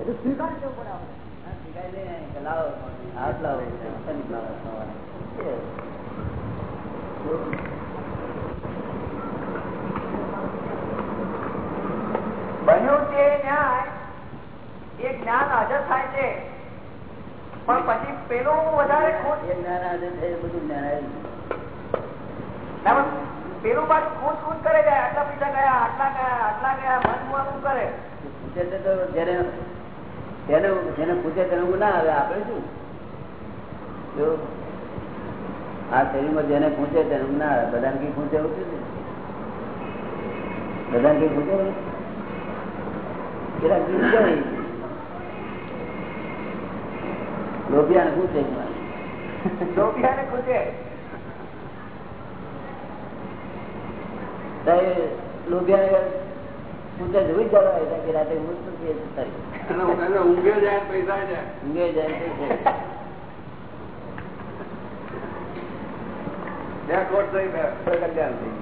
એટલે સ્વીકારી દેવું પડે આપણે. લાવો હાથ લાવો. બન્યું તે ન્યાય? એ જ્ઞાન હાજર થાય છે. પણ પછી પેલું વધારે ખોટ એ જ્ઞાન હાજર થાય બધું જ્ઞાન પેલું પાછું ખોટ ખોટ કરે જાય આટલા પૈસા ગયા આટલા ગયા આટલા ગયા મન કરે. પૂછે તે તો જેને પૂછે તેને ઊંઘ ના આવે આપણે શું જો આ શરીરમાં જેને પૂછે તેને ઊંઘ ના આવે બધાને કઈ પૂછે એવું છે ને? બધાને કઈ પૂછે? પેલા ગીત લોભિયાને પૂછે લોભિયાને ખુદે તો પૂછે જોઈ જ કે રાતે ઊંઘ નથી ઊંઘે જાય પૈસા જાય. ઊંઘે જાય કલ્યાણ થઈ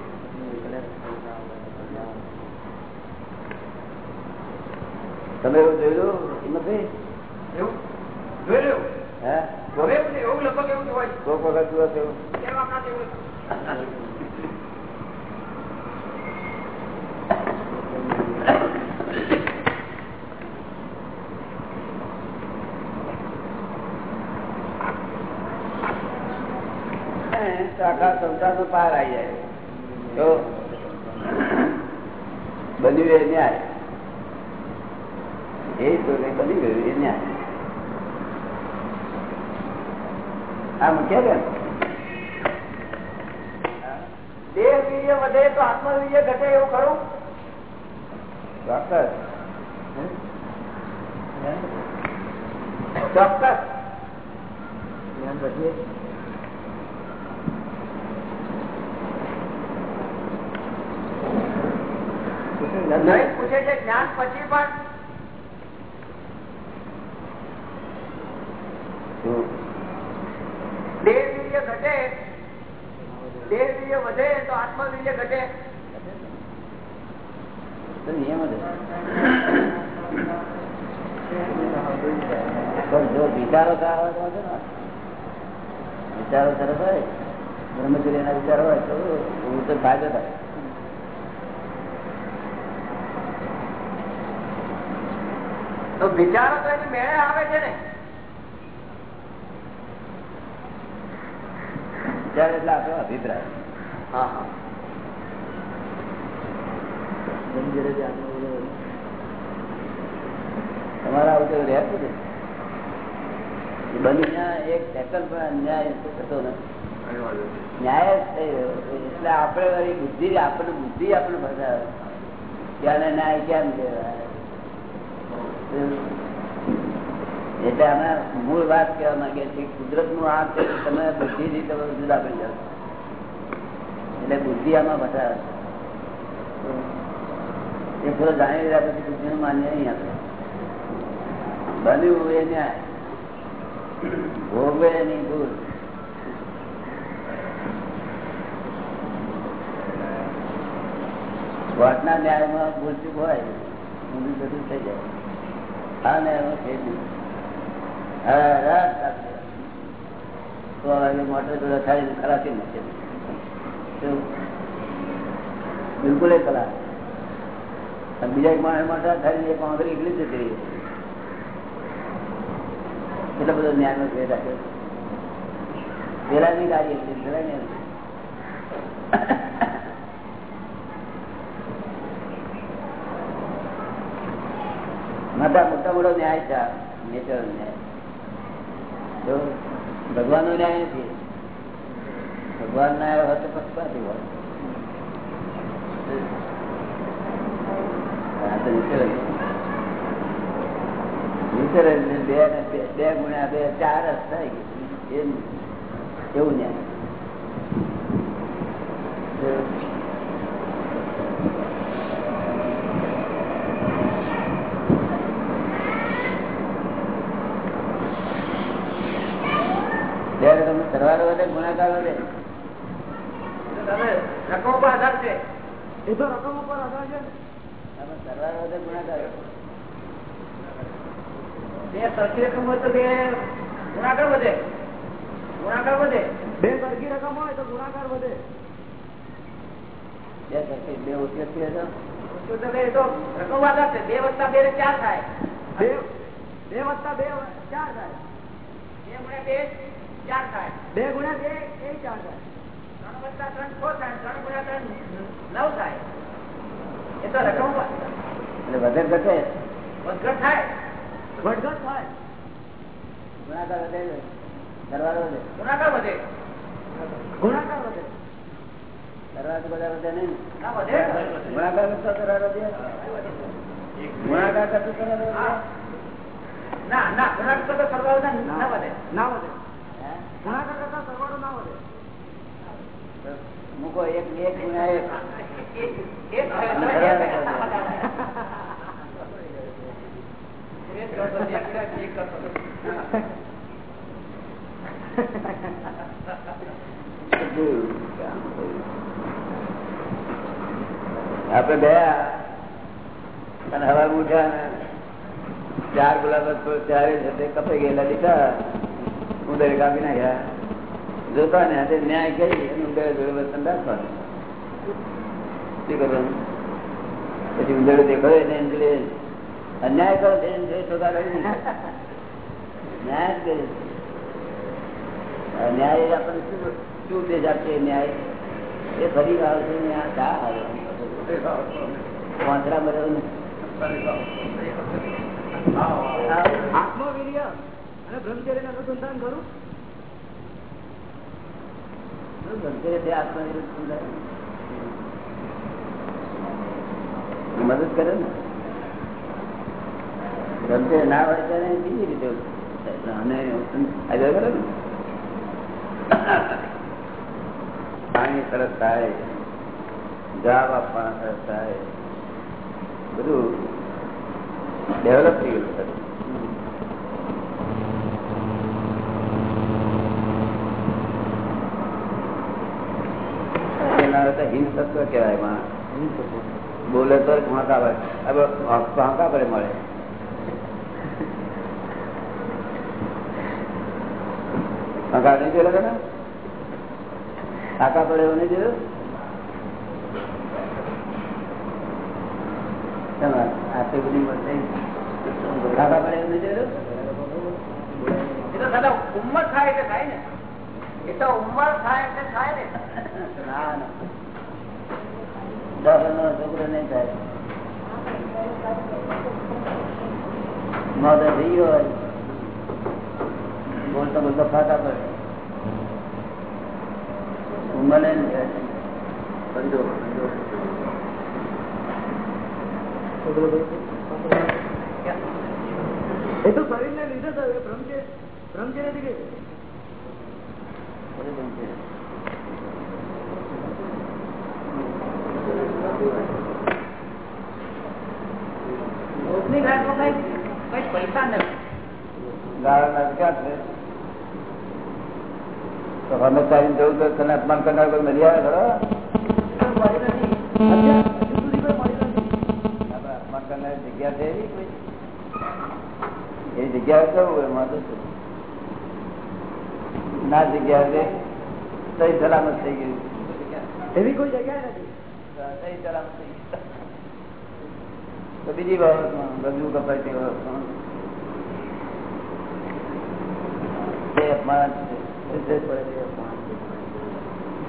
તમે એવું જોયેલું નથી એવું? જોઈ લ્યો હે? એવું લગભગ એવું હોય. કોક વખત એવું. કેમ આપણા જેવું હે, તો આખા સંસારનો પાર આવી જાય. તો બન્યું એ ન્યાય. એ તો બની ગયું એ ન્યાય. આ કેમ દેહ વીર્ય વધે તો આત્મવીર્ય ઘટે એવું ખરું? ચોક્કસ. ચોક્કસ. એમ પછી નહીં પૂછે છે જ્ઞાન પછી પણ શું? દેહ વીર્ય ઘટે. દેહ વીર્ય વધે તો આત્મવીર્ય ઘટે. તો નિયમ જ પણ જો વિચારો સારા હોય તો વાંધો ના આવે. વિચારો સરસ હોય. બ્રહ્મચર્ય ના વિચારો હોય તો હું તો ફાયદો થાય તો વિચારો તો એની મેળે આવે છે ને. વિચાર એટલે આપણો અભિપ્રાય. હા હા. તમારા આવું રહેતું છે? બની એક સેકન્ડ પણ અન્યાય થતો નથી. ન્યાય જ રહ્યો એટલે આપણે બુદ્ધિ આપણને બુદ્ધિ આપણે બતાવે ક્યારે ન્યાય કેમ કહેવાય એટલે અમે મૂળ વાત કહેવા માંગીએ છીએ કુદરતનું આ છે તમે બુદ્ધિ થી જુદા પડી જાવ એટલે બુદ્ધિ આમાં બતાવે એ પૂરો જાણી રહ્યા પછી બુદ્ધિ નું માન્ય નહીં આપણે બન્યું એ ન્યાય. ભોગવે એની ભૂલ. કોર્ટના ન્યાયમાં ભૂલચૂક હોય બધું થઈ જાય. મોટર જોડે ખાલી ખલાસી મૂકે. બિલકુલ બીજા એક માણસ મોટા ખાલી એક આંગળી એકલી જતી રહી. એટલો બધો જ્ઞાનનો ભેદ આપ્યો. પેલા ની ગાડી હતી. મોટા મોટા મોટો ન્યાય છે, નેચરલ ન્યાય. જો ભગવાન નો ન્યાય નથી. ભગવાન ન્યાય આવ્યો તો પક્ષપાતી તો. બે ગુણ્યા બે, ચાર જ થાય. એવું ન્યાય જો ત્યારે તમે વધે રકમ પર આધાર છે. એ તો રકમ ઉપર આધાર છે ને. સરવાળો વધે ગુણાકાર. બે સરખી રકમ હોય તો બે ગુણાકાર વધે. ગુણાકાર વધે. બે સરખી રકમ હોય તો ગુણાકાર વધે. બે સરખી બે ઓછી હતી તો? બે તો રકમ વાળા છે. બે વત્તા બે ચાર થાય. બે? બે વત્તા બે ચાર થાય. બે ગુણ્યા બે ચાર થાય. બે ગુણ્યા બે એ ચાર થાય. ત્રણ વત્તા ત્રણ છ થાય ત્રણ ગુણ્યા ત્રણ નવ થાય. એ તો રકમ એટલે વધે ઘટે. વધઘટ થાય. વધઘટ થાય. ગુણાકાર વધે સરવાળો વધે. ગુણાકાર વધે. ગુણાકાર વધે. બધા વધે નહીં ના. વધે. ગુણાકાર કરતો સરવાળો વધે. ગુણાકાર કરતો ના ના ગુણાકાર કરતા સરવાળો ના વધે. ના વધે? ગુણાકાર કરતા સરવાળો ના વધે. મૂકો એક એક ગુણ્યા એક. આપડે ગયા અને હવા ઉઠ્યા ચાર ગુલાબ ચારે કપાઈ ગયેલા દીધા ઉંદર કાપી નાખ્યા જોતા ને હાથે ન્યાય કરી અને ઉંદર જોડે વર્તન રાખવાનું. શું કરવાનું? પછી ઉંદર દેખાય ને એમ અન્યાય કરો છે કરી ન્યાય જ કરે ન્યાય આપણને શું શું ઉદ્દેશ આપશે ન્યાય? એ ફરી આવશે ને આ કા આવે. વાંચરા બરાબર આત્મવીર્ય. મદદ કરે ને? ગમશે ના હોય ત્યારે બીજી રીતે અને આજે કરે ને? પાણી સરસ થાય જવાબ આપવાના સરસ થાય. બધું ડેવલપ થઈ ગયું તત્વ કહેવાય માણસ બોલે તો ફાંકા પડે. મળે. ફાંકા નહીં જોયેલા તમે ફાંકા પડે એવું નહીં જોયું આટલી બધી મળશે કાકા પડે એવું નહીં જોયું દાદા ઉંમર થાય એટલે થાય ને. એ તો ઉંમર થાય એટલે થાય ને. ના ના. નો છોકરો નહીં થાય. મોડે થઈ ગયો હોય. બોલતો બોલતો ફાટા પડે. બંધો એ તો શરીર ને લીધે કઈ બધું બંધ છે. નથી ઘાટમાં કઈ કઈ પૈસા નથી ગાળાના ક્યાં છે તો અમે ચાલીને જવું તો તને અપમાન કરનાર કોઈ મળી આવે ખરો મળી નથી અત્યાર હજુ સુધી કોઈ મળી નથી આપણે અપમાન કરનારી જગ્યા છે એવી કોઈ એ જગ્યાએ જવું એમાં તો શું? ના જગ્યા સહી સલામત થઈ ગયું એવી કોઈ જગ્યાએ નથી બીજી બાબતમાં બધું કપાય તે બાબતમાં અપમાન છે.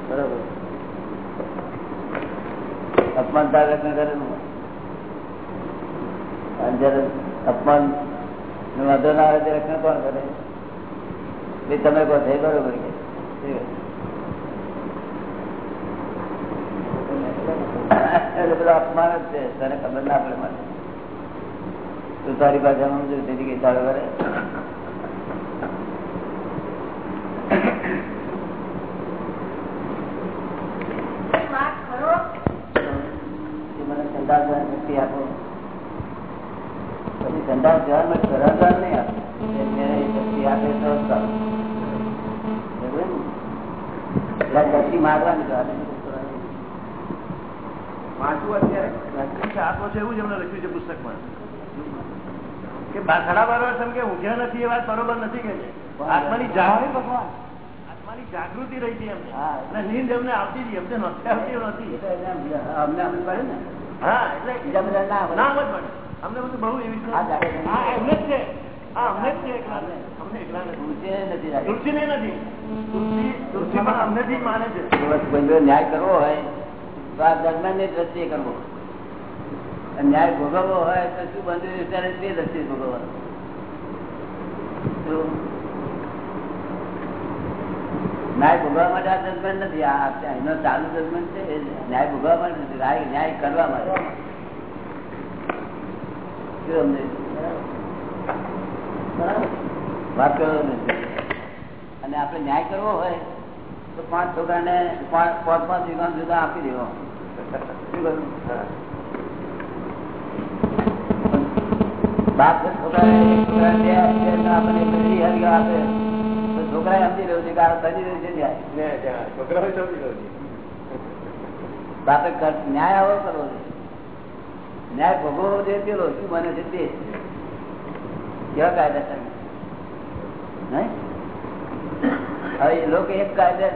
બરોબર. અપમાન તારે કરે ને અને જયારે અપમાન વાંધો ના આવે ત્યારે કોણ કરે? તમે કહો છે બરોબર કે એટલે બધું અપમાન જ છે તને ખબર ના પડે માટે તું તારી ભાષામાં સમજુ તેથી કઈ તારો કરે વાત કરો કે મને સંદાસ જવાની શક્તિ આપો પછી સંદાસ જવા માટે ઘરાદાર નહીં આપે એને એ શક્તિ આપે તો જ સારું. બરાબર ને? એટલે શક્તિ માગવાની તો આપે નહીં કરવાની. વાંચવું અત્યારે? આત્મ છે. એવું જ એમને લખ્યું છે પુસ્તકમાં. કે સાડા બાર વર્ષ એમ કે ઊંઘ્યા નથી એ વાત બરોબર નથી કે આત્માની જાગૃતિ ભગવાન. આત્માની જાગૃતિ રહી હતી એમને. અને નીંદ એમને આવતી હતી એમને નથી આવતી નથી. અમને અમને પડે ને. હા એટલે ના પડે. અમને બધું બહુ એવી એમને જ છે. હા અમને જ છે અમને. એકલા નથી. નથી ન્યાય કરવો હોય. તો આ દરમિયાનની દ્રષ્ટિએ કરવો. ન્યાય ભોગવવો હોય તો શું બંધુ ત્યારે તે દ્રષ્ટિએ ભોગવવાનો. ન્યાય ભોગવવા માટે આ જજમેન્ટ નથી. આ એનો ચાલુ જજમેન્ટ છે. ન્યાય ભોગવવા માટે નથી. ન્યાય કરવા માટે. શું વાત કરો નથી અને આપણે ન્યાય કરવો હોય તો પાંચ છોકરાને પાંચ પાંચ પાંચ વીઘા જુદા આપી દેવો. બાપ છોકરા સમજી રહ્યું છે કે આ રહ્યું છે. બાપે ન્યાય આવો કરવો છે. ન્યાય ભોગવવો છે પેલો શું બને છે તે? કેવા કાયદા નહીં? હવે એ લોકો એક કાયદા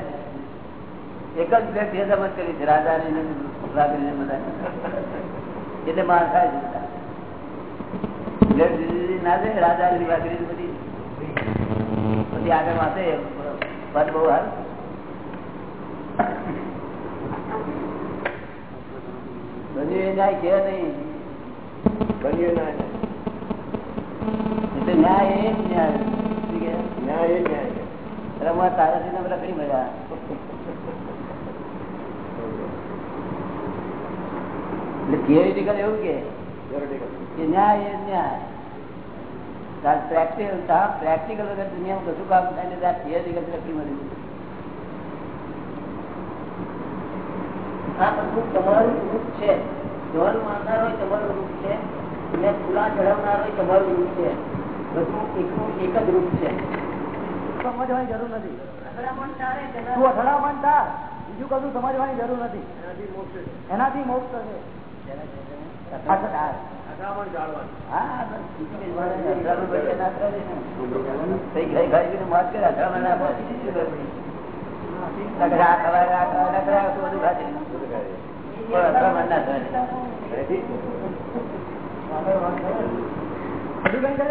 એક જ વ્યક્તિ સમજ કરી છે રાજાની ને રાત્રિને બધા એટલે માર ખાય છે. બધા. પ્લેટ જુદી જુદી ના છે રાજાની વાઘરી બધી. પછી આગળ વાંચે પદ બહુ હાલ. બધી એ ન્યાય કે નહીં. બન્યું ના છે. એટલે ન્યાય એ જ ન્યાય. શું કે? ન્યાય એ જ ન્યાય આ તારાથી ને બધા ઘણી મજા એટલે થિયરિટિકલ એવું કે ન્યાય ન્યાય. પ્રેક્ટિકલ વગર દુનિયામાં કશું કામ થાય ને ત્યાં theoretical લખી મળ્યું આ બધું તમારું રૂપ છે. ઢોલ માનનાર હોય તમારું રૂપ છે. અને ફૂલા ચડાવનાર હોય તમારું રૂપ છે. બધું એકનું એક જ રૂપ છે. સમજવાની જરૂર નથી. તું અથડામણ તાર બીજું કશું સમજવાની જરૂર નથી. એનાથી મોક્ષ છે. એનાથી મોક્ષ થશે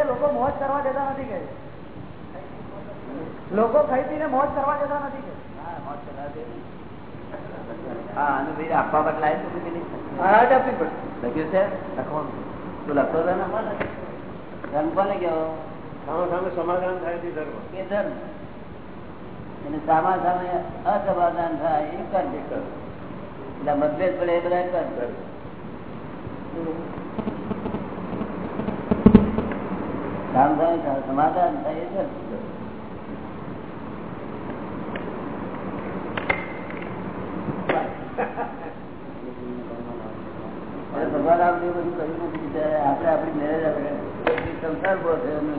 લોકો મોજ કરવા દેતા નથી કે. લોકો ખરીદી ને મોજ કરવા જતા નથી આપવા બદલાય. લખ્યું છે? લખવાનું. તું લખતો હતો ધર્મ કોને કેવો સામે સામે સમાધાન થાય છે ધર્મ. કે ધર્મ. અને સામા સામે અસમાધાન થાય એ કર્મ. એટલે મતભેદ પડે એ બધા સામ સામે સમાધાન થાય એ ધર્મ એટલે ભગવાન આપણે બધું કર્યું નથી. આપણે આપણી મેરેજ આપણે સંસાર બહુ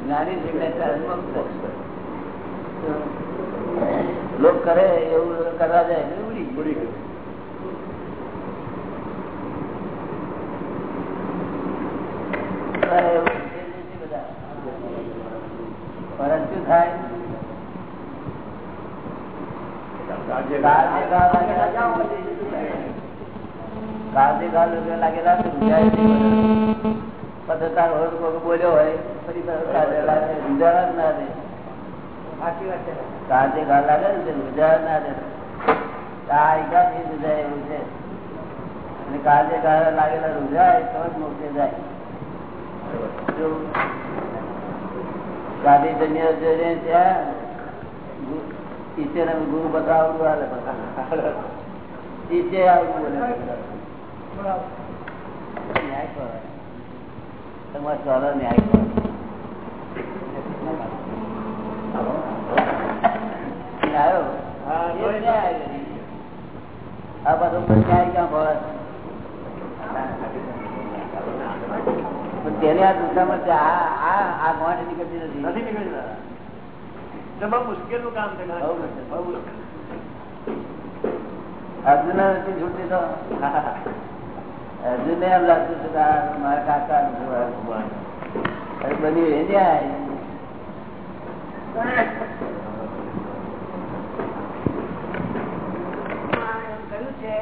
જ્ઞાની. લોક કરે એવું કરવા જાય ઉડી ઉડી ગયું પરંતુ થાય રાજ્ય કાળજે ગાળ લાગેલા કાળજે ગાળ લાગેલા તો રૂજાય નહીં બધા. પછી તારો હોય કોઈ બોલ્યો હોય ફરી પાછો કાળજે લાગે રૂજાવા જ ના દે સાચી વાત છે કાળજે ગાળ લાગે ને તે રૂજાવા જ ના દે આ એકાથી રૂજાય એવું છે અને કાળજે ગાળ લાગેલા રૂજાય તો જ મોક્ષે જાય જો ગાંધી જન્ય જોઈને ત્યાં ઈશ્વર ગુરુ બધા. ઈશ્વર આવું ન્યાય કરો. તમારે ચાલો ન્યાય કરો. આ બધો ન્યાય ક્યાં ભળે પણ તેને આ દુકામાં છે, આ આ ગોંઠ નીકળતી નથી. નથી નીકળી. એટલે બહુ મુશ્કેલનું કામ છે. અર્જુન નથી છૂટતી તો? અર્જુન એમ લાગતું હતું કે મારા કાકા બની એ જાય કહ્યું છે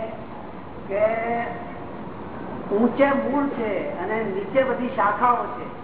કે ઊંચે મૂળ છે અને નીચે બધી શાખાઓ છે.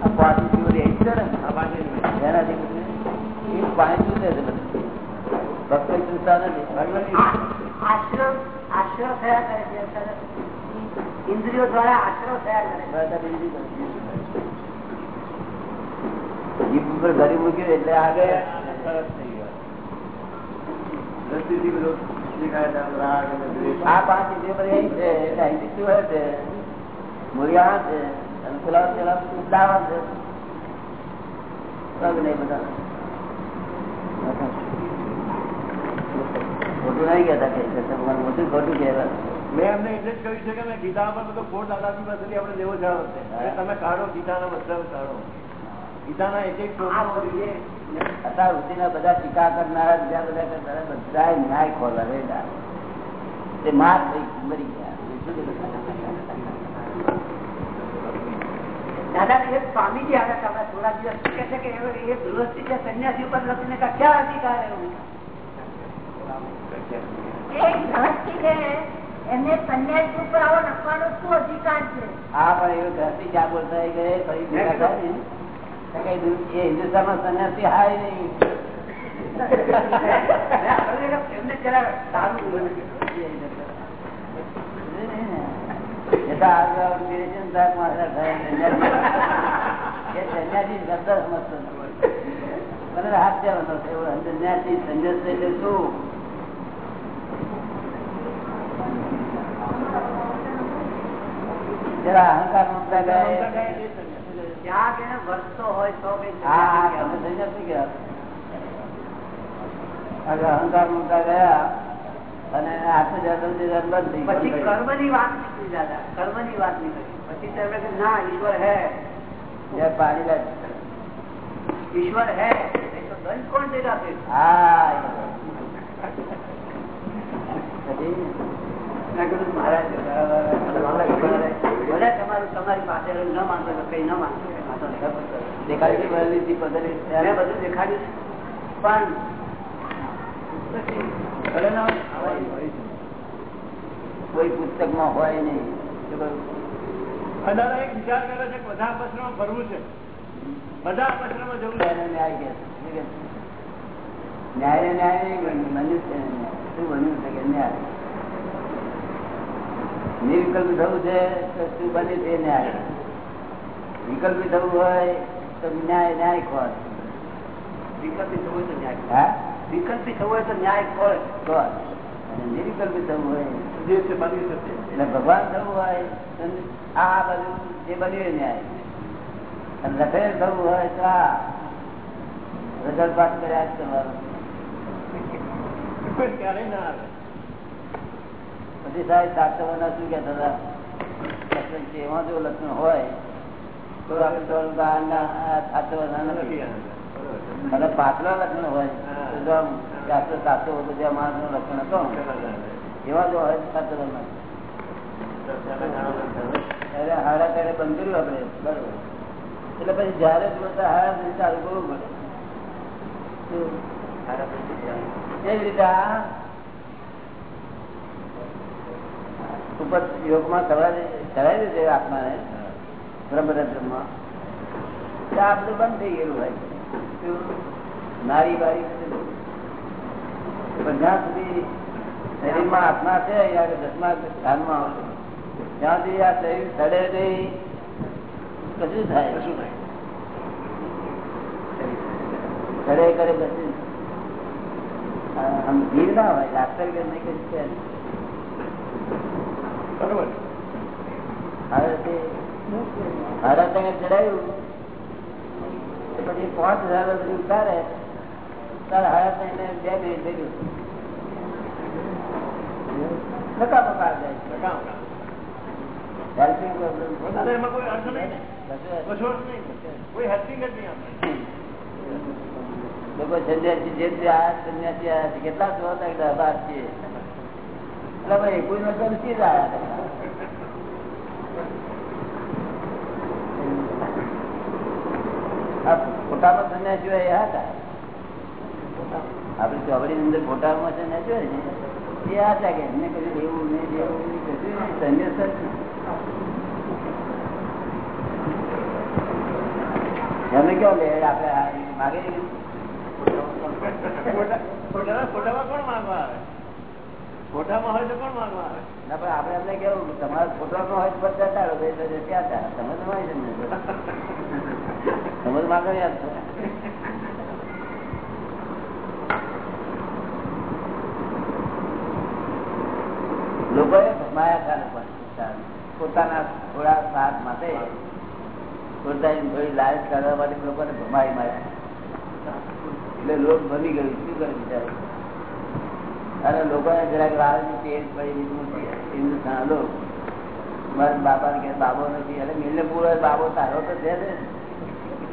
તેનાથી બધું આ પુસ્તક આ પાંચથી મૂલ્ય એ જ છે ને આ પાંચ એનાથી બધું એ પાંચ શું છે બધું ભક્ત ચિંતા નથી આ- આશ્રમ આશ્રમ થયા કરે છે અત્યારે. ઇન્દ્રિયો દ્વારા આશ્રમ થયા કરે છે. બધા બીજી બધી. જીભ ઉપર ઘરી મૂક્યું એટલે આગળ સરસ થઈ ગયો દ્રષ્ટિથી પેલો દેખાય છે, રાગ અને દ્વેષ. આ પાંચ ઇન્દ્રિયો બધી અહીં છે એટલે અહીંથી શું હોય છે મૂળિયા છે અને પેલા પેલા ઉદાહરણ છે. પગ નહીં બધા. ખોટું નહીં કહેતા કઈ મોટું ખોટું કહેવાય. મેં એમને એટલે જ કહ્યું છે કે મેં ગીતા બધો ખોટ દાદાજી પાસેથી આપણે લેવો જાણો છે. તમે કાઢો ગીતાના મતલબ કાઢો. ગીતાના એક એક અત્યાર સુધીના બધા ટીકા કરનારા બીજા બધા કરનારા બધા ન્યાય ખોલા રહેલા તે માર થઈ મરી ગયા શું કીધું? દાદા એ સ્વામીજી આવ્યા હતા થોડા દિવસ કે છે કે એ- એ ગૃહસ્થી છે સંન્યાસી ઉપર લખીને કે ક્યાં અધિકાર એવું. એમને સંન્યાસ ઉપર આવો લખવાનો શું અધિકાર છે? હા પણ એવું ઘરથી જ્યાં બોલતા ગયે હિન્દુસ્તાનમાં સંન્યાસી હાય નહીં. એમને જરા સારું બને જતા આગળ પીરે સાહેબ મારા ઘરે સંન્યાસી એ સંન્યાસી શબ્દ સમજતો નથી. મને હાસ્ય હતો એવું સંન્યાસી સંન્યાસ એટલે શું જરા અહંકાર મમતા ગયા ત્યાં કે વર્ષતો હોય તો કઈ હા હા સંન્યાસી તમે કહેવાય. સંન્યાસી ગયા હવે અહંકાર મમતા ગયા અને આઠ હજાર દસ હજાર બંધ થઈ પછી ગયું. કર્મની વાત નીકળી દાદા કર્મની વાત નીકળી પછી તો એમણે ના ઈશ્વર હે. પાડી ઈશ્વર હે. તો દંડ કોણ દેગા ફિર હા પછી? મેં કીધું, મહારાજ બધા તમારું પાસે ન માનતો કઈ ન માનતો. દેખાડી બધું દેખાડ્યું. પણ ભલે પુસ્તકમાં હોય નહીં. દાદા એક વિચાર કરે છે બધા અપસરમાં ફરવું છે. બધા અપસરમાં જવું ન્યાય કહે છે. શું કહે? છે? ન્યાય ન્યાય નહીં ગણ્યું, મનુષ્યને શું બન્યું છે કે ન્યાય? નિર્વિકલ્પી થવું છે તો શું બને તે ન્યાય? વિકલ્પી થવું હોય તો ન્યાય ન્યાય ખોટ વિકલ્પ થવું હોય તો ન્યાય હા? વિકલ્પી થવું હોય તો ન્યાય ખોટ ખોટ અને નિર્વિકલ્પી થવું હોય જે છે બની શકે. એટલે ભગવાન થવું હોય તો આ બધું જે બન્યું ન્યાય. અને લખેલ થવું હોય તો આ રજળ પાઠ કર્યા જ કરવાનું. ક્યારેય ના આવે. પછી સાહેબ શું કહેતા હતા? લક્ષણ છે એમાં જો લક્ષણ હોય તો આપણે નથી. અને પાછલા લક્ષણ હોય તો સાચો હતો જે માણસનું લક્ષણ હતો. એવા તો સાતવાના ત્યારે હાડા ત્યારે બંધ કર્યું આપણે પછી ચાલુ કરવું પડે. એવી રીતે આ ઉપર યોગમાં કરાવી દે આત્માને. બ્રહ્મરંધમાં આ બધું થઈ ગયેલું શું? નારી બારી પણ જ્યાં સુધી શરીરમાં આત્મા છે અહીંયા દસમા સ્થાનમાં ત્યાં સુધી આ શરીર સડે નહીં કશું થાય. કશું થાય. કરે કરે પછી. આમ ભીડ ના હોય ડાક્ટર કે નહીં કશું છે. બરોબર. હવે તે હારા તને ચડાયું. પછી પાંચ હજાર ઉતારે. તારે હાડા થઈને બે મિનિટ થઈ ગયું નકા પકાર જાય સંન્યાસી. કેટલા ભાઈ કોઈ નો. નથી જ આયા હતા. આ ફોટામાં એ હતા? આપડે ચોપડી ની અંદર ફોટામાં સંન્યાસીઓ હોય ને એ હતા કે એમને કશું લેવું નહીં દેવું કશું નહીં જ એમને કેવું લે આપડે માગે ખોટા- ખોટા- ખોટામાં કોણ માંગવા આવે? ખોટામાં હોય તો કોણ માંગવા આવે? ના પણ આપણે એમને કેવું તમારા ફોટોમાં હોય તો બધા તો ત્યાં હતા તમે તમારી સમજ માગો યાદ હતા લોકોને. પોતાના થોડા સાથ માટે પોતાની થોડી લાલચ કરવા માટે લોકોને ભમાઈ માર્યા. એટલે લોક બની ગયું. શું કરે બિચારું? અને લોકોને જરાક લાલચની તેજ પડી. હિન્દુસ્તાન લોક મારા બાપા ને કે બાબો નથી. એટલે મિલને પૂરો બાબો તારો તો છે ને.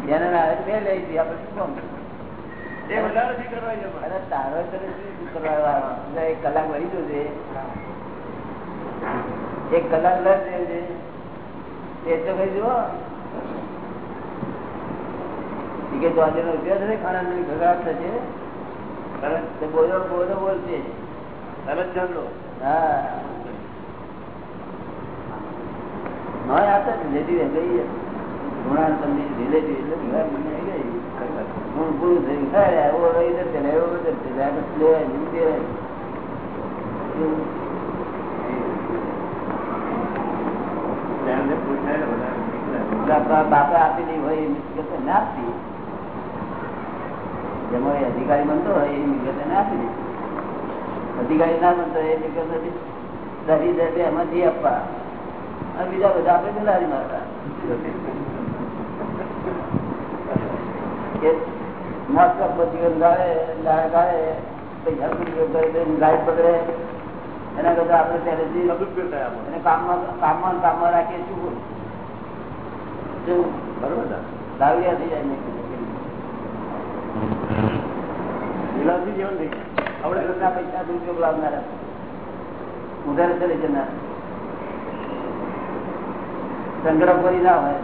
જેને ના આવે લઈ જઈએ આપણે શું અરે તારો તો શું કરવા કલાક વળી જશે. એક કલાક લસ જશે એ તો કઈ દ્વારકાનો ઉપયોગ થશે ખાનાની ઘઘાટ થશે. તો બોલો બોલો, બોલશે. હા. નોય આવતા રિલેટિવ ગઈ તમને એટલે ઘર આવી ગઈ ગુણ પૂરું થયું થાય એવો રહી જશે ને, એવો ને તો લેવાય એમને પૂછાય ને વધારે એટલે આપણા બાપા આપી હોય એ મિલકત ના આપતી જેમાં એ અધિકારી બનતો હોય એ મિલકત ના આપી અધિકારી ના બનતો એ મિલકત નથી દરી દે એમાંથી આપવા અને બીજા બધા આપણે દલારી મારતા કે મસ્ત ગાળે ગાળે ગાળે પૈસા દુરુપયોગ કરે તો એની એના કરતા આપણે ત્યારે કામમાં કામમાં કામમાં રાખીએ છું શું? બરોબર? દારૂડિયા થઈ જાય. વિલાસી જીવન થઈ. આપણે ઘરના પૈસા દુરુપયોગ લાવનારા. ઉધાર ચલે જનાર સંગ્રહ કરી ના હોય.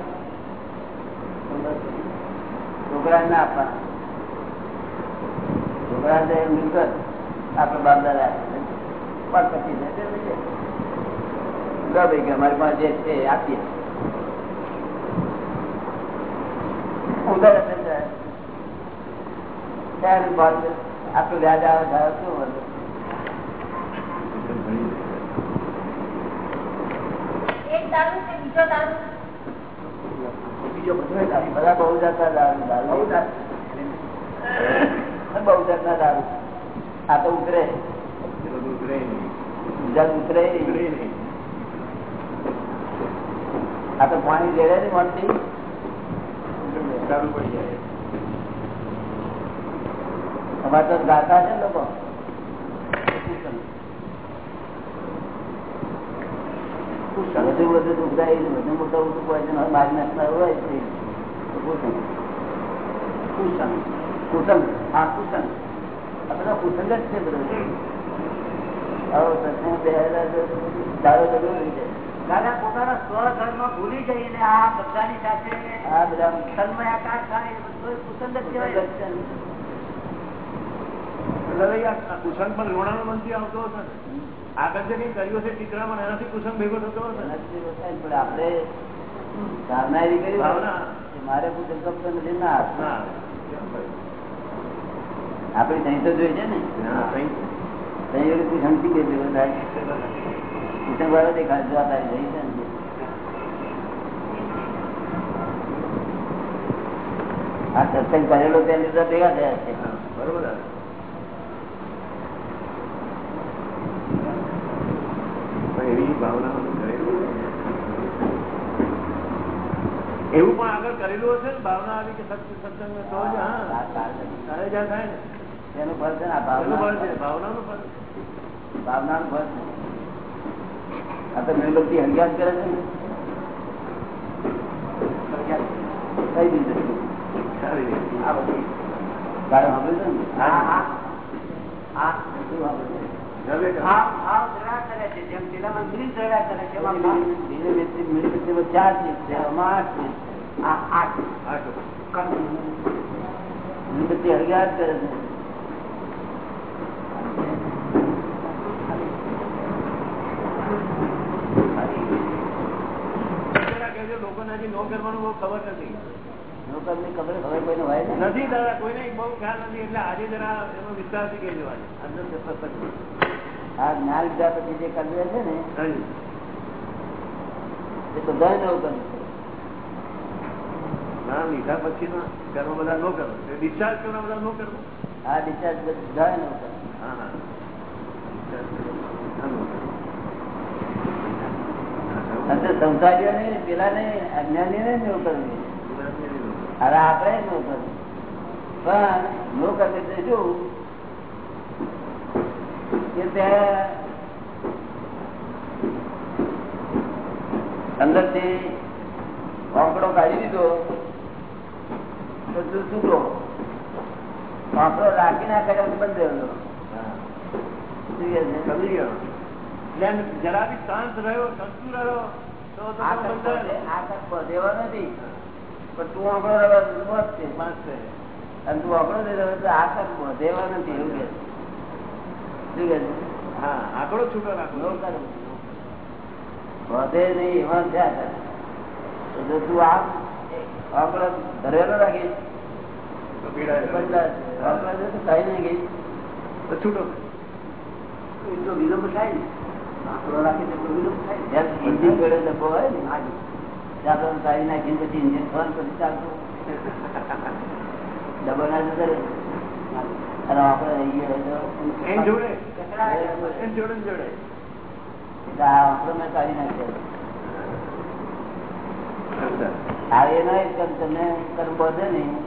છોકરા ના આપવા. છોકરા મિલકત આપણે બાપદાદા પણ પછી અમારી પાસે જે છે એ આપીએ ઉધાર ચલે ત્યારે બાદ આપણું વ્યાજ આવે ત્યારે શું વાંધો? એક દારૂ કે બીજો દારૂ બીજો બધો થાય. બધા બહુ જાતના દારૂ દારૂ બહુ જાત બહુ જાતના દારૂ આ તો ઉતરે એ બધું ઉતરે નહીં. બીજા તો ઉતરે ઉતરે નહીં. નહીં. આ તો પાણી લેડે નહીં મળતી સારું પડી જાય અમારે તો ગાતા છે લોકો વધુ વધુ દુઃખદાયી વધુ મોટો પોઈઝન મારી નાખનાર હોય છે કુસંગ. કુસંગ. હા કુસંગ. આ કુસંગ જ છે બધું. સત્સંગ બે દાદા પોતાના સ્વધર્મ ભૂલી જઈને આ બધાની સાથે આ બધા તન્મયાકાર થાય એ બધું કુસંગ કહેવાય કુસંગ પણ લોણા ને. પણ મનથી આવતો હશે આગળ જે કઈ કર્યું છે ચિત્રામાં એનાથી કુસંગ ભેગો થતો પણ આપણે ભાવના એવી કરી મારે કુસંગ શબ્દ નથી ના આપડે આપણી તો જોઈ છે ને. કુસંગથી જેવો થાય. કુસંગ દેખાય આ ને. સત્સંગ કરેલો તેની અંદર ભેગા થયા છે. બરોબર એવી ભાવના પણ આગળ કરેલું હશે ને ભાવના આવી કે સત્ય સત્સંગ તો જ હા. તારે જ્યાં થાય ને. એનું ફળ છે ને આ એનું ફળ છે ભાવના નું ફળ છે. આ તો મીણબત્તી હરિયાત કરે છે કઈ રીતે? આ બધી. તારે સાંભળ્યું છે ને? હા હા. હા શું સાંભળ્યું છે? હવે ભાવ ભાવ દ્રઢા કરે છે જેમ પેલામાં ગ્રીન દ્રઢા કરે છે એમાં ભાવ મીણબત્તી- મીણબત્તીમાં ચાર ચીજ છે આમાં આઠ ચીજ છે. આ આઠ આટલો કર્મ મીણબત્તી હરિયાત કરે છે જરા કહેજો લોકોને હજી નો કરવાનું બહુ ખબર નથી. નથી દાદા કોઈને બહુ ખ્યાલ નથી એટલે આજે જરા એનો વિસ્તારથી કહેજો આજે. અંદર છે. આ જ્ઞાન લીધા પછી જે કરવે છે ને. એ બધા નવું કરવું ના લીધા પછી કર્મ બધા નો કરો ડિસ્ચાર્જ કરવા બધા નો કરવું. આ ડિસ્ચાર્જ બધા નો કરવું. હા હા Discharge કરવા બધા no કરવું. અને સંસારીઓ ને પેલા ને અજ્ઞાની ને નવું કરવું હવે આપણે કરવું પણ નો કરવું એટલે શું? કે ત્યાં અંદરથી આંકડો કાઢી દીધો તો તું છૂટો આંકડો રાખી ના તો બંધ રહ્યો? સમજી ગયો? જરા બી શાંત રહ્યો સંતુ રહ્યો તો નથી. પણ તું આંકડો રહ્યો છે. અને તું આંકડો રહ્યો તો આ કર બધેવો નથી. એવું કે છે. છે? હા આંકડો છૂટો રાખો. વધે નહીં એવા છે તો જો તું આમ આંકડો ધરેલો રાખીશ તો પીડાય. બદલાશે. આંકડો કઈ નહીં ગઈ તો છૂટો. બીજો થાય ને ને. ઇન્જિન જોડે ડબ્બો હોય ને ત્યાં કાઢી નાખીને પછી ઇન્જિન ફોન પછી ચાલતું. ડબ્બો ના જતો રહે. અને આપણે રહી ગયો હોય તો એમ જોડે? કચરા એમ જોડે ને જોડે? એટલે આ આંકડો મેં કાઢી નાખ્યો. અંદર. એનો એક તમને કર્મ પહોંચે નહીં.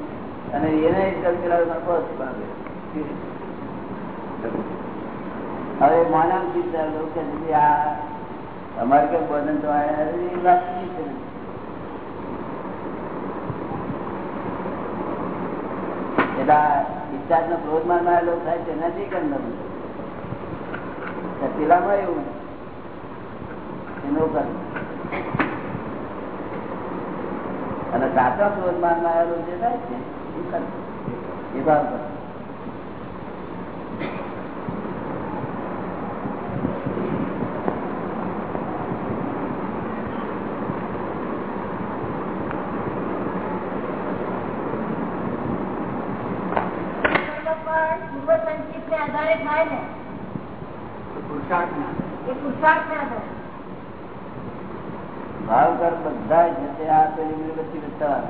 અને એનો એક પહોંચે. હવે માનવ ચિંતા લોકો છે આ અમારે કઈ બંધન તો વાત છે માં લોકો થાય કર્મ નથી પેલામાં એવું એનો કર્મ અને સાચા ક્રોધમાનમાં આવેલો જે થાય છે, એ કર્મ એ ભાવ કર્મ પણ પૂર્વ સંચિત ને આધારે થાય ને પુરુષાર્થના. એ પુરુષાર્થ ને આધારે ભાવ કર્મ બધા જ છે આ પેલી મીણબત્તી બધા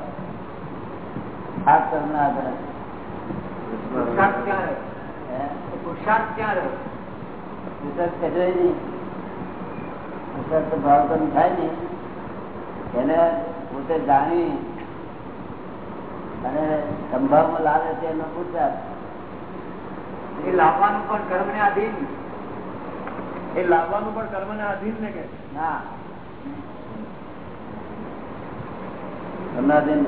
આ કર્મ ના આધારે પુરુષાર્થ ક્યાં રહે? હે? પુરુષાર્થ ક્યાં રહે? કહેવાય નહીં તો ભાવ કર્મ થાય ને. એને પોતે જાણી અને સંભાવમાં લાવે છે એનો પુરુષાર્થ એ લાવવાનું પણ કર્મને આધીન. એ લાવવાનું પણ કર્મને આધીન ને કે? ના. કર્ણાધીન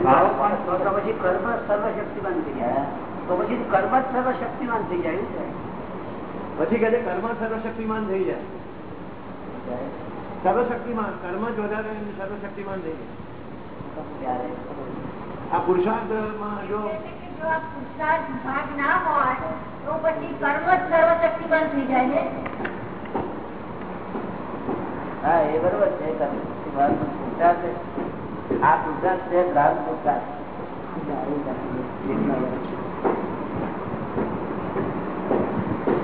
ભાવ પણ તો તો પછી કર્મ સર્વશક્તિમાન થઈ જાય તો પછી કર્મ જ સર્વશક્તિમાન થઈ જાય એવું છે. પછી કહે છે કર્મ સર્વશક્તિમાન થઈ જાય સર્વશક્તિમાન કર્મ જ વધારે સર્વશક્તિમાન થઈ જાય આ પુરુષાર્થમાં જો કહે છે કે જો આ પુરુષાર્થ ભાગ ના હોય તો પછી કર્મ જ સર્વશક્તિમાન થઈ જાય ને હા એ બરોબર છે કર્મ. પુરુષાર્થ આ પુરુષાર્થ છે ગ્રાહક પુરુષાર્થ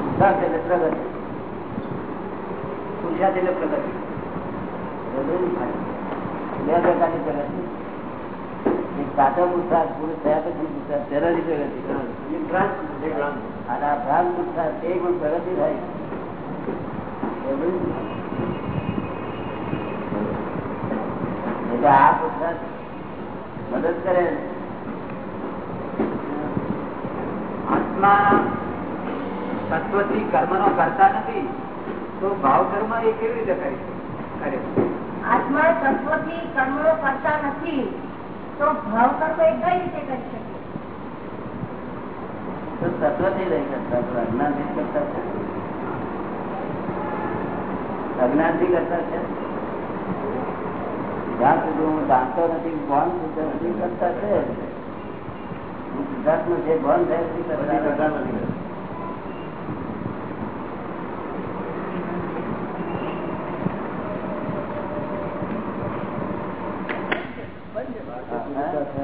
પુરુષાર્થ એટલે પ્રગતિ પુરુષાર્થ એટલે પ્રગતિ બે પ્રકારની પ્રગતિ એક સાચો પુરુષાર્થ પુરુષ થયા પછી પુરુષાર્થ તેનાની પ્રગતિ એ ભ્રાંત એ ગ્રામ. અને આ ભ્રાંત પુરુષાર્થ એ પણ પ્રગતિ થાય એટલે આ પુરુષાર્થ મદદ કરે. આત્મા તત્વથી કર્મ નો કરતા નથી તો ભાવ કર્મ એ કેવી રીતે કરી? કરે. આત્મા તત્વથી કર્મો કરતા નથી તો ભાવ કર્મ એ કઈ રીતે કરી શકે? તો તત્વથી લઈ શકતા તો અજ્ઞાનથી કરતા છે. અજ્ઞાનથી કરતા છે. જ્યાં સુધી હું જાણતો નથી ભાન સુધી નથી કરતા છે. હું સિદ્ધાર્થમાં જે ભાન થાય છે તે બધી કરતા કરતા નથી. નથી.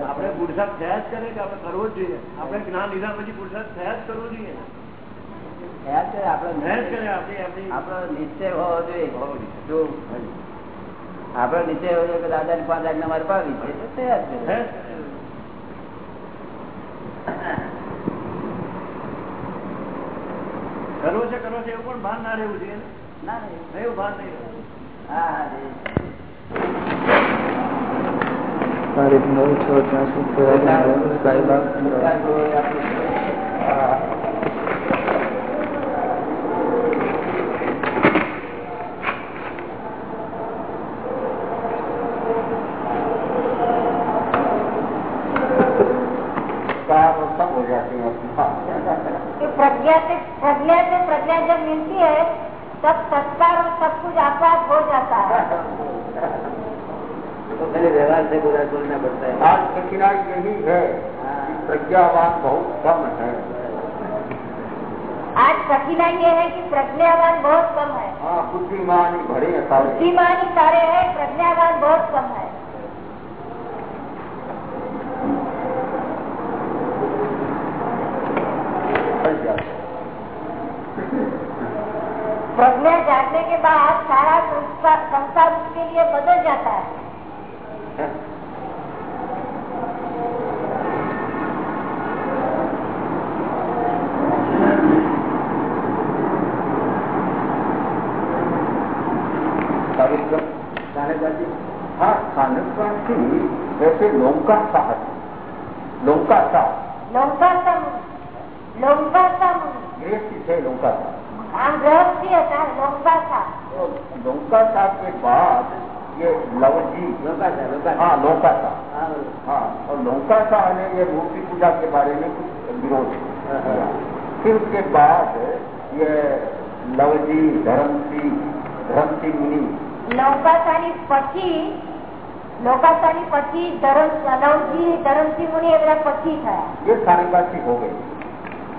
આપણે પુરુષાર્થ થયા જ કરે કે આપણે કરવો જ જોઈએ? આપણે જ્ઞાન લીધા પછી પુરુષાર્થ થયા જ કરવો જોઈએ? યાદ છે આપણો થયા જ કરે આપણી આપણી આપણો નિશ્ચય હોવો જોઈએ. જોઈએ કે દાદા ની પાંચ આજ્ઞા મારે પાવી છે તૈયાર છે. થયા જ કરે. કરવો છે કરવો છે એવું પણ ભાન ના રહેવું જોઈએ ના. એવું. ભાન નહીં તારીખ નવ છ ત્યાંસી સાહેબ तो पहले व्यवहार से गुजर बोलना पड़ता है। आज कठिनाई यही है कि प्रज्ञावान बहुत कम है। आज कठिनाई ये है कि प्रज्ञावान बहुत कम है। हाँ बुद्धिमान ही बड़े हैं सारे। बुद्धिमान ही सारे हैं प्रज्ञावान बहुत कम है। हैं। प्रज्ञा जागने के बाद सारा संसार उसके लिए बदल जाता है। हाँ खानस्वान की वैसे लोमका साहस लोमका साहस लोमका सम लोमका सम ग्रेस थे लोमका साहस आम गृहस्थी होता है लौकाता तो लोका साह के बाद ये लवजी लोका था लोका हाँ लोका साह हाँ बोलो। हाँ और लोका साह ने ये मूर्ति पूजा के बारे में कुछ विरोध किया फिर उसके बाद ये लवजी धर्मसी धर्मसी मुनि લૌકાતાની પછી લૌકાતાની પછી ધરમ લવજી ધરમસિંહ મુનિ એ બધા પછી થયા ये स्थानकवासी हो गए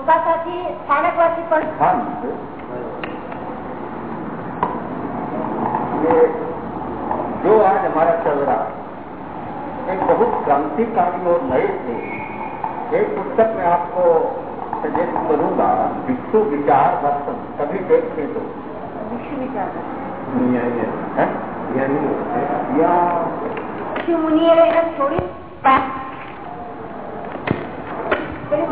લોંકાતાથી સ્થાનકવાસી પણ संत ये जो आज हमारा चल रहा है एक बहुत क्रांतिकारी और नए थे एक पुस्तक में आपको सजेस्ट करूंगा भिक्षु विचार दर्शन कभी देखते तो ભિક્ષુ વિચાર है? या ભિક્ષુ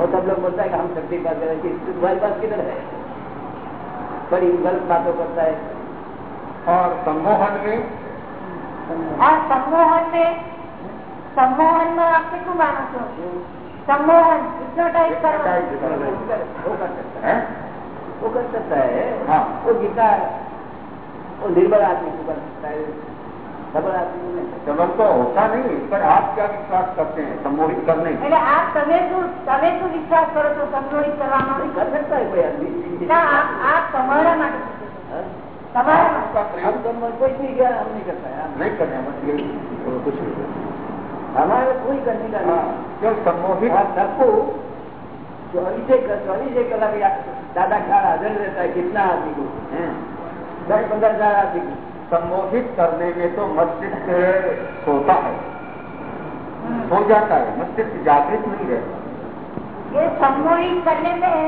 और सब लोग बोलता है कि हम शक्ति पास कर करें कि तुम्हारे पास किधर है? बड़ी गलत बातों करता है। और सम्मोहन में? हाँ सम्मोहन में? सम्मोहन में आप किसको माना सो सम्मोहन इतना टाइप कर सकता है। वो कर सकता है। हाँ? वो गीता हाँ। वो निर्भर आदमी को कर सकता है। ખબર આપી નહીં समझ तो होता नहीं पर आप क्या विश्वास करते हैं सम्मोहित करने की? એટલે આપ તમે શું તમે શું વિશ્વાસ કરો છો સંગ્રહિત કરવામાં कर सकता है कोई आदमी ના આપ આપ તમારા માટે પૂછું છું. हाँ? તમારા માટે आपका हम प्रयोग तो कोई नहीं किया हम नहीं करता है हम- नहीं करने बस यही और कुछ नहीं हमारे कोई करने का हाँ, नहीं क्यों सम्मोहित और सबको चौबीस चौबीस कलाक या- दादा ख्याल हाजिर रहता है कितना आदमी को हैं? दस पंद्रह हजार आदमी को सम्मोहित करने में तो मस्तिष्क सोता है। सो जाता है मस्तिष्क जागृत नहीं रहता। ये सम्मोहित करने में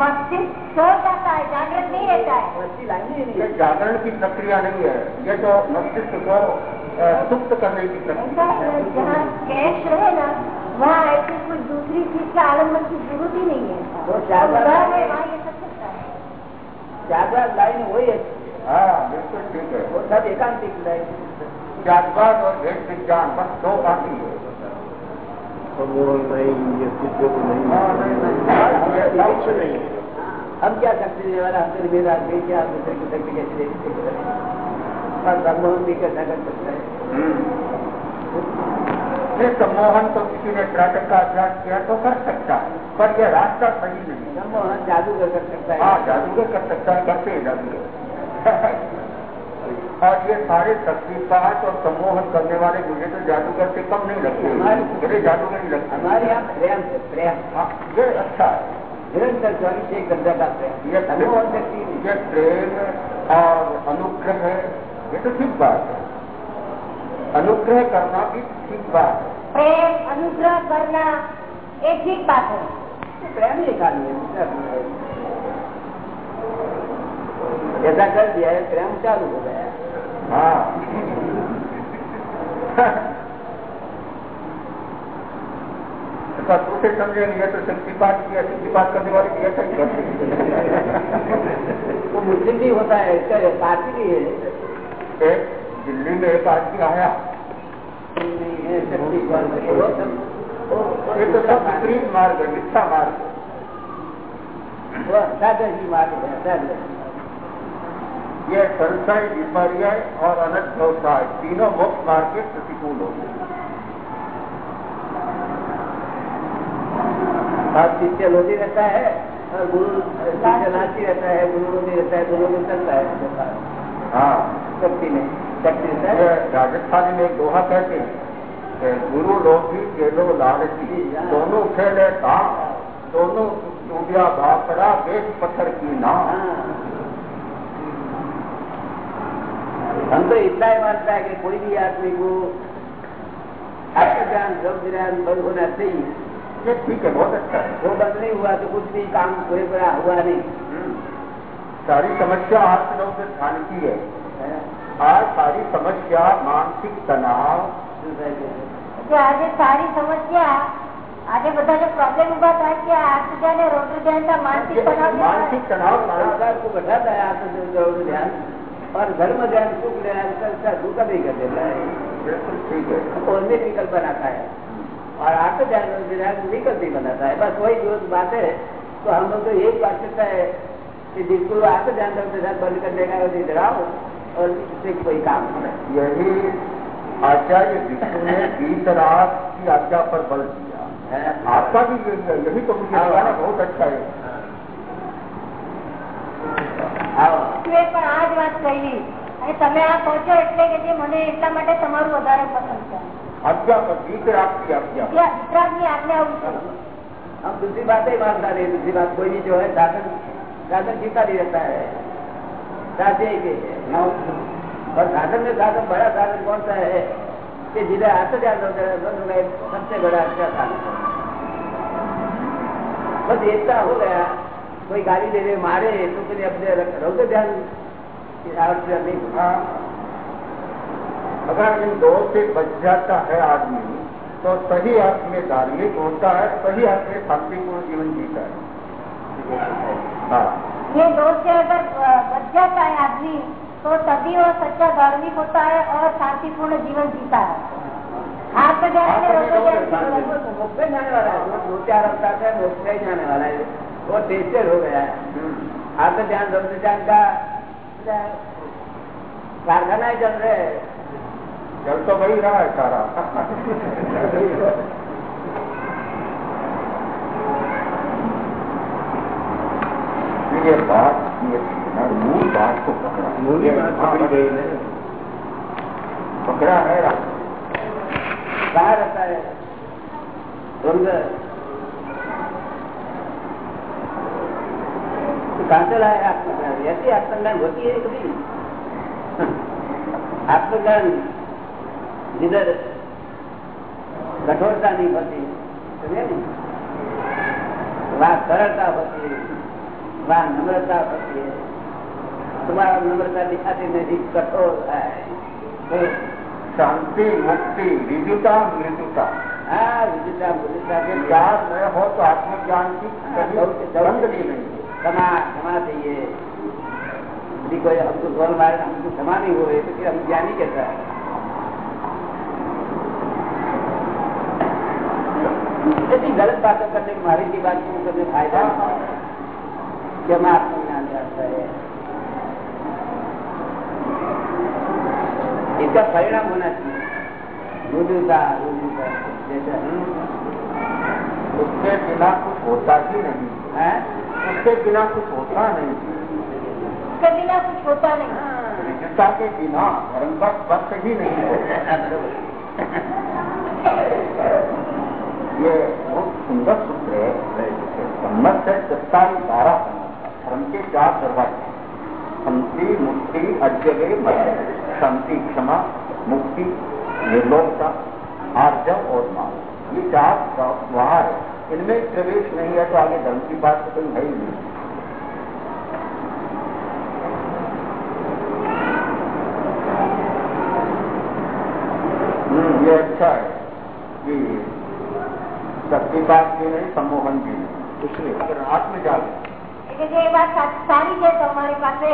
मस्तिष्क सो जाता है जागृत नहीं रहता है। जागरण की प्रक्रिया नहीं है। ये तो मस्तिष्क को सुप्त करने की प्रक्रिया है। जहाँ कैश रहे ना वहाँ ऐसी कोई दूसरी चीज़ का आलंबन की ज़रूरत ही नहीं है। तो जागरण वहाँ ये सब है। लाइन वही है। हाँ बिल्कुल ठीक है। वो सब एकांतिक लाइन जातवाद और भेद विज्ञान बस दो बाकी है। हाँ, है हम क्या शक्ति देने वाला हमसे मेरा आदमी क्या? दूसरे की शक्ति कैसे दे सकते हैं? सम्मोहन भी कैसा कर सकता है। सम्मोहन तो किसी ने त्राटक का अभ्यास किया तो कर सकता है पर यह रास्ता सही नहीं सम्मोहन जादूगर कर सकता हाँ। है जादूगर कर सकता है करते हैं जादूगर। ये सारे तस्वीरपात और सम्मोहन करने वाले मुझे तो जादूगर से कम नहीं लगते मुझे जादूगर नहीं लगते हैं। हमारे यहाँ प्रेम से प्रेम। हाँ, ये अच्छा है। निरंतर चौबीस एक घंटा का प्रेम। ये सम्मोहन शक्ति नहीं ये प्रेम और अनुग्रह है ये तो ठीक बात है। अनुग्रह करना भी ठीक बात है। प्रेम अनुग्रह करना एक ठीक बात है। प्रेम ही एक आदमी है दूसरा कोई है नहीं। ऐसा कर दिया है प्रेम चालू हो गया है। हाँ। तो दूसरे समझेंगे तो शक्तिपात किया शक्तिपात करने वाले भी ऐसा ही करते हैं। वो मुस्लिम भी होता है इसका पार्टी भी है। एक दिल्ली में एक आदमी आया। नहीं है, शक्ति ये तो सब विपरीत मार्ग है मिथ्या मार्ग है। वो की बात है ये संशय विपर्य और अनंत व्यवसाय तीनों मोक्ष मार्ग के प्रतिकूल होते हैं और शिष्य लोधी रहता है और गुरु शिष्य नाची रहता है गुरु लोधी रहता है दोनों में चलता है हाँ। शक्ति में शक्ति है। राजस्थानी में एक दोहा कहते हैं गुरु लोभी केलो लालची दोनों खेले काम दोनों टूटिया बापड़ा बेच पत्थर की नाम हाँ। हम तो इतना ही मानता है कि कोई भी आदमी को आत्मज्ञान सब ज्ञान बंद होना चाहिए ये ठीक है बहुत अच्छा है वो बंद नहीं हुआ तो कुछ भी काम पूरे पूरा हुआ नहीं हम्म। सारी समस्या आज से ध्यान की है आज सारी समस्या मानसिक तनाव કે આજે સારી સમસ્યા આજે બધા જે પ્રોબ્લેમ ઉભા થાય છે આર્થિક અને રોટરી ધ્યાન માનસિક તણાવ જે मानसिक तनाव सारा सरकार है और धर्म ध्यान सुख दुख नहीं कर देता है बिल्कुल ठीक है। उनमें विकल्प बनाता है। और आत्म और ध्यान विकल्प नहीं बनाता है। बस वही जो बात है तो हम लोग तो यही बात करता है कि जिसको आत्म और ध्यान बंद करने का यदि डराओ और इससे कोई काम नहीं। है यही आचार्य विष्णु ने गीतराज की आज्ञा पर बल दिया। है। आपका भी यही तो मुझे बहुत अच्छा है। आओ એ પણ આ જ વાત કહી અને તમે આ કહો છો એટલે કે જે મને એટલા માટે તમારું વધારે પસંદ છે आज्ञा पर गीतराज की आज्ञा એટલે વિતરાગની આજ્ઞા આવું છે हम दूसरी बातें मानता नहीं दूसरी बात कोई भी जो है साधन साधन जीता नहीं रहता है साधे के है। और साधन में साधन बड़ा साधन कौन सा है कि जिन्हें आत्म ध्यान होता है बंद हो गए सबसे बड़ा अच्छा साधन है। बस इतना हो गया कोई गाली दे दे मारे तो फिर अपने रौद्र ध्यान की आवश्यकता नहीं होती। हाँ। अगर इन दो से बच जाता है आदमी तो सही अर्थ में धार्मिक होता है सही अर्थ में शांतिपूर्ण जीवन जीता है हाँ ये दोष से अगर बच जाता है आदमी तो तभी वो सच्चा धार्मिक होता है और शांतिपूर्ण जीवन जीता है हाँ, में तो में जाने वाला है जो दो चार अवतार है जाने वाला है वो टेस्टेड हो गया है। आपका तो ध्यान रमज़ान का कारखाना ही चल रहे चल तो वही रहा है सारा। ये बात मूल बात को पकड़ा। पकड़ा है कहा रहता है। रमज़ान कहाँ आत्मज्ञान। ऐसी आत्मज्ञान होती है कभी? आत्मज्ञान जिधर कठोरता नहीं होती समझे नहीं? वहाँ सरलता होती है वहाँ नम्रता होती है। तुम्हारा नम्रता दिखाती नहीं कठोर है। तो शांति मुक्ति विजुता मृदुता। हाँ विजिता मुदिता के ज्ञान में हो तो आत्मज्ञान की कभी बंद नहीं है। क्षमा क्षमा चाहिए। यदि कोई हमको गोल मारे हमको क्षमा नहीं हुए तो फिर हम ज्ञानी कैसा है? ऐसी गलत बातें करने की मारी की बात की करने फ़ायदा कि हमें आत्मज्ञान जाता है? इसका परिणाम होना चाहिए। रुजुता रुजुता जैसा। उसके बिना कुछ होता ही नहीं। है? उसके बिना कुछ होता नहीं। उसके बिना कुछ होता नहीं। विजुता के बिना धर्म का स्पर्श ही नहीं होता। ये बहुत सुंदर सूत्र है। सम्मत है सत्ताईस बारह। धर्म के चार दरवाजे। शांति मुक्ति मध्य शांति क्षमा मुक्ति निर्लोकता आर्जव और मान ये चार द्वार है। इनमें प्रवेश नहीं है तो आगे धर्म की बात तो कहीं है ही नहीं हम्म, ये अच्छा है कि शक्तिपात भी नहीं सम्मोहन भी नहीं इसलिए अगर आत्मजाल એટલે જે એ વાત સા- સારી છે તમારી પાસે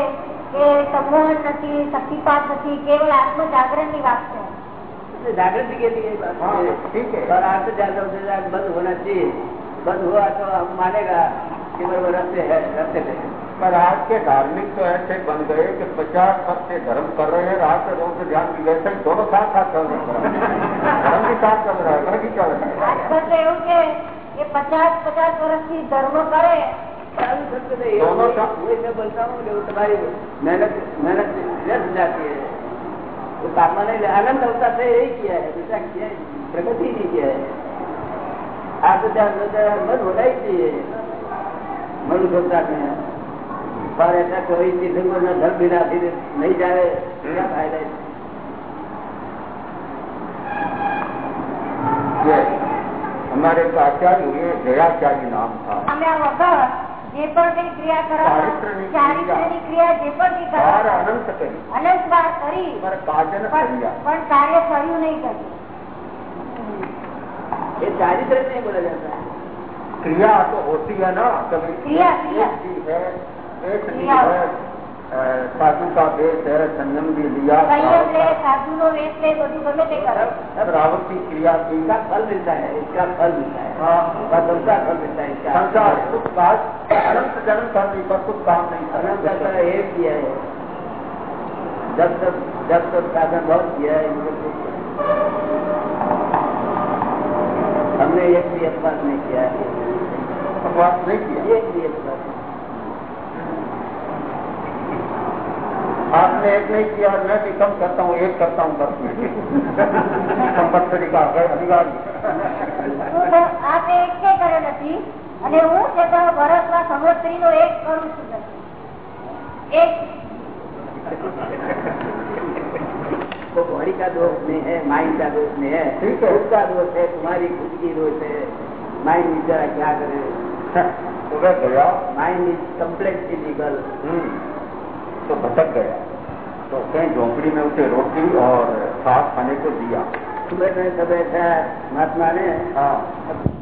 કે સંમોહન નથી શક્તિપાત નથી કેવળ આત્મ જાગરણ ની વાત છે जागृति के लिए बात हाँ है। ठीक है और आज से ज्यादा से ज्यादा बंद होना चाहिए बंद हुआ तो हम मानेगा कि बराबर रस्ते है रस्ते पे है। पर आज के धार्मिक तो ऐसे बन गए कि पचास वर्ष से धर्म कर रहे हैं रात से रोज ध्यान की वैसे ही दोनों साथ साथ चल रहे हैं धर्म भी साथ चल रहा है घर भी चल रहा है આજકાલ તો એવું કે એ પચાસ પચાસ વર્ષથી ધર્મ કરે चालू करते रहे। दोनों वही- का- वही मैं बोलता हूँ कि वो तुम्हारी मेहनत मेहनत व्यर्थ जाती है वो कामना नहीं आनंद अवतार से यही किया है दूसरा किया है प्रगति नहीं किया है आप मन होना ही चाहिए मन सोचता नहीं पर ऐसा कोई चीज को न धर्म बिना नहीं जाए क्या फायदा है हमारे प्राचार्य उन्हें जयाचार्य नाम था જે પણ ક્રિયા કરવાના ક્રિયા. જે પણ કરી અનંત વાર કરી. પણ કાર્ય કર્યું નહીં કર્યું એ ચારિત્ર નહીં જતા ક્રિયા તો હોતી ના ક્રિયા ક્રિયા. कभी क्रिया, एक क्रिया। भी है एक भी क्रिया। है अ, साधु का वेश है संयम भी लिया સંયમ લે સાધુ નો વેશ લે બધું ગમે તે કરે रावती क्रिया की इसका फल मिलता है इसका फल मिलता है हाँ, और संसार फल मिलता है इसका संसार कुछ काज अनंत जन्म करने पर कुछ काम नहीं अनंत करना का एक किया है जब तक जब तक साधन बहुत किया है इनको कुछ हमने एक भी अपवाद नहीं किया है अपवाद नहीं किया एक भी अपवाद आपने एक नहीं किया मैं भी कम करता हूँ एक करता हूँ बस में कंपल्सरी का है अनिवार्य હું તો આ તે એક કે કર્યો નથી અને હું છતાં વર્ષમાં સંવત્સરી નો એક કરું છું એક वो बॉडी का दोष नहीं है माइंड का दोष नहीं है ठीक है। खुद का दोष है तुम्हारी खुद की दोष है माइंड बेचारा क्या करे तो वह गया mind is complex physical hmm, तो भटक गया। तो कहीं झोंपड़ी में उसे रोटी और साफ़ खाने को दिया। सुबह कहीं सब ऐसा महात्मा ने हाँ।